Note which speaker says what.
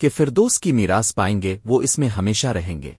Speaker 1: کہ فردوس کی میراث پائیں گے وہ اس میں ہمیشہ رہیں گے۔